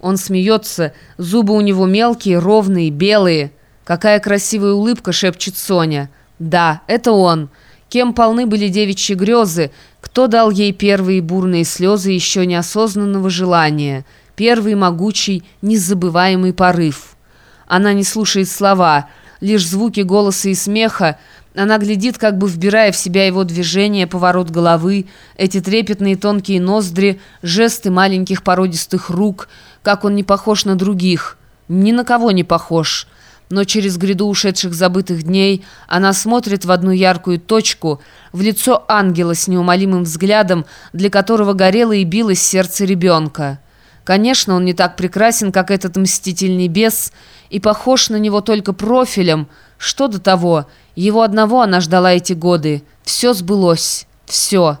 Он смеется, зубы у него мелкие, ровные, белые. «Какая красивая улыбка!» — шепчет Соня. «Да, это он!» Кем полны были девичьи грезы, кто дал ей первые бурные слезы еще неосознанного желания, первый могучий, незабываемый порыв. Она не слушает слова, лишь звуки голоса и смеха, она глядит, как бы вбирая в себя его движение, поворот головы, эти трепетные тонкие ноздри, жесты маленьких породистых рук, как он не похож на других, ни на кого не похож но через гряду ушедших забытых дней она смотрит в одну яркую точку, в лицо ангела с неумолимым взглядом, для которого горело и билось сердце ребенка. Конечно, он не так прекрасен, как этот мстительный бес, и похож на него только профилем. Что до того, его одного она ждала эти годы. Все сбылось. Все.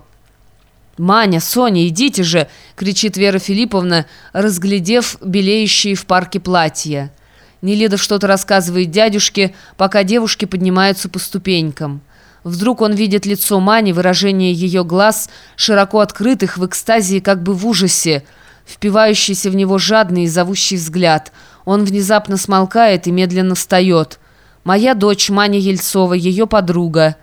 «Маня, Соня, идите же!» — кричит Вера Филипповна, разглядев белеющие в парке платья. Нелидов что-то рассказывает дядюшке, пока девушки поднимаются по ступенькам. Вдруг он видит лицо Мани, выражение ее глаз, широко открытых, в экстазе как бы в ужасе, впивающийся в него жадный и зовущий взгляд. Он внезапно смолкает и медленно встает. «Моя дочь Маня Ельцова, ее подруга».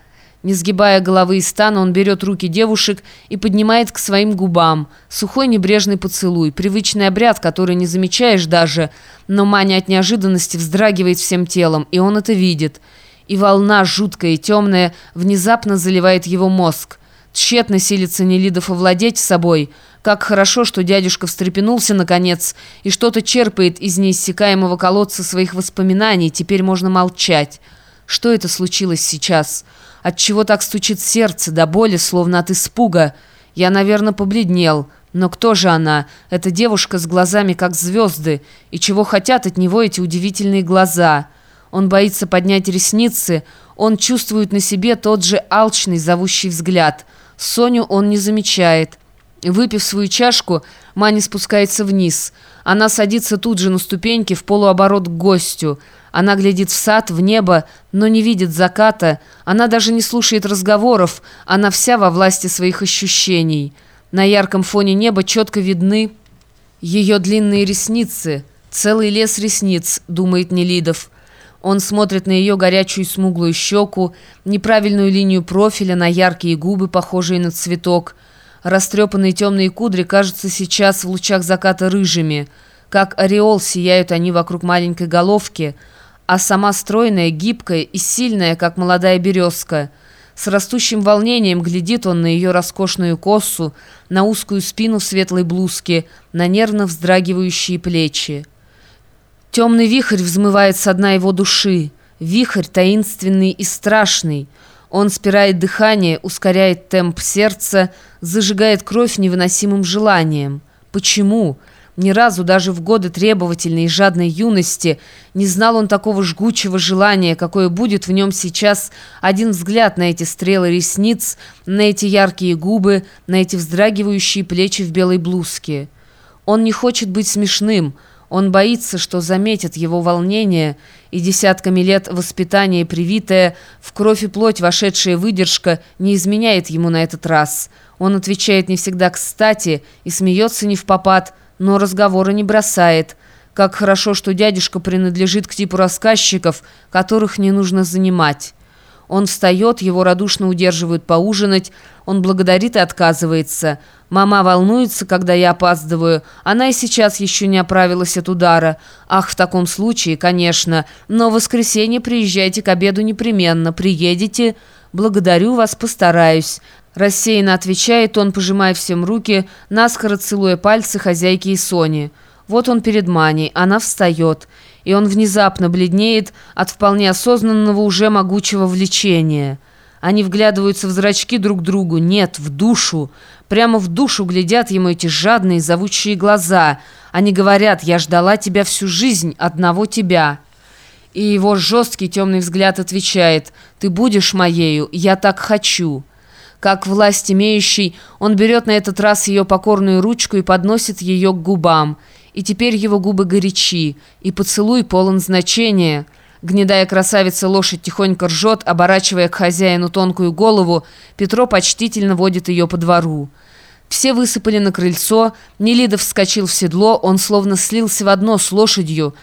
Не сгибая головы и стана, он берет руки девушек и поднимает к своим губам. Сухой небрежный поцелуй, привычный обряд, который не замечаешь даже, но Маня от неожиданности вздрагивает всем телом, и он это видит. И волна, жуткая и темная, внезапно заливает его мозг. Тщетно силится Нелидов овладеть собой. Как хорошо, что дядюшка встрепенулся наконец и что-то черпает из неиссякаемого колодца своих воспоминаний, теперь можно молчать. Что это случилось сейчас?» Отчего так стучит сердце до боли, словно от испуга? Я, наверное, побледнел. Но кто же она? Эта девушка с глазами, как звезды. И чего хотят от него эти удивительные глаза? Он боится поднять ресницы. Он чувствует на себе тот же алчный, зовущий взгляд. Соню он не замечает. Выпив свою чашку, Маня спускается вниз. Она садится тут же на ступеньки в полуоборот к гостю. Она глядит в сад, в небо, но не видит заката. Она даже не слушает разговоров. Она вся во власти своих ощущений. На ярком фоне неба четко видны ее длинные ресницы. Целый лес ресниц, думает Нелидов. Он смотрит на ее горячую смуглую щеку, неправильную линию профиля, на яркие губы, похожие на цветок – Растрепанные темные кудри кажутся сейчас в лучах заката рыжими. Как ореол сияют они вокруг маленькой головки, а сама стройная, гибкая и сильная, как молодая березка. С растущим волнением глядит он на ее роскошную косу, на узкую спину светлой блузке, на нервно вздрагивающие плечи. Темный вихрь взмывает со дна его души, вихрь таинственный и страшный — он спирает дыхание, ускоряет темп сердца, зажигает кровь невыносимым желанием. Почему? Ни разу, даже в годы требовательной и жадной юности, не знал он такого жгучего желания, какое будет в нем сейчас один взгляд на эти стрелы ресниц, на эти яркие губы, на эти вздрагивающие плечи в белой блузке. Он не хочет быть смешным, он боится, что заметит его волнение, и десятками лет воспитания привитая, в кровь и плоть вошедшая выдержка не изменяет ему на этот раз. Он отвечает не всегда кстати и смеется не в попад, но разговора не бросает. Как хорошо, что дядюшка принадлежит к типу рассказчиков, которых не нужно занимать. Он встает, его радушно удерживают поужинать, он благодарит и отказывается. Мама волнуется, когда я опаздываю. Она и сейчас еще не оправилась от удара. Ах, в таком случае, конечно. Но в воскресенье приезжайте к обеду непременно. Приедете? Благодарю вас, постараюсь. Рассеянно отвечает он, пожимая всем руки, наскоро целуя пальцы хозяйки и Сони. Вот он перед Маней, она встает, и он внезапно бледнеет от вполне осознанного уже могучего влечения. Они вглядываются в зрачки друг другу, нет, в душу. Прямо в душу глядят ему эти жадные зовущие глаза. Они говорят «Я ждала тебя всю жизнь, одного тебя». И его жесткий темный взгляд отвечает «Ты будешь моею, я так хочу». Как власть имеющий, он берет на этот раз ее покорную ручку и подносит ее к губам – и теперь его губы горячи, и поцелуй полон значения. Гнедая красавица лошадь тихонько ржет, оборачивая к хозяину тонкую голову, Петро почтительно водит ее по двору. Все высыпали на крыльцо, Нелидов вскочил в седло, он словно слился в одно с лошадью,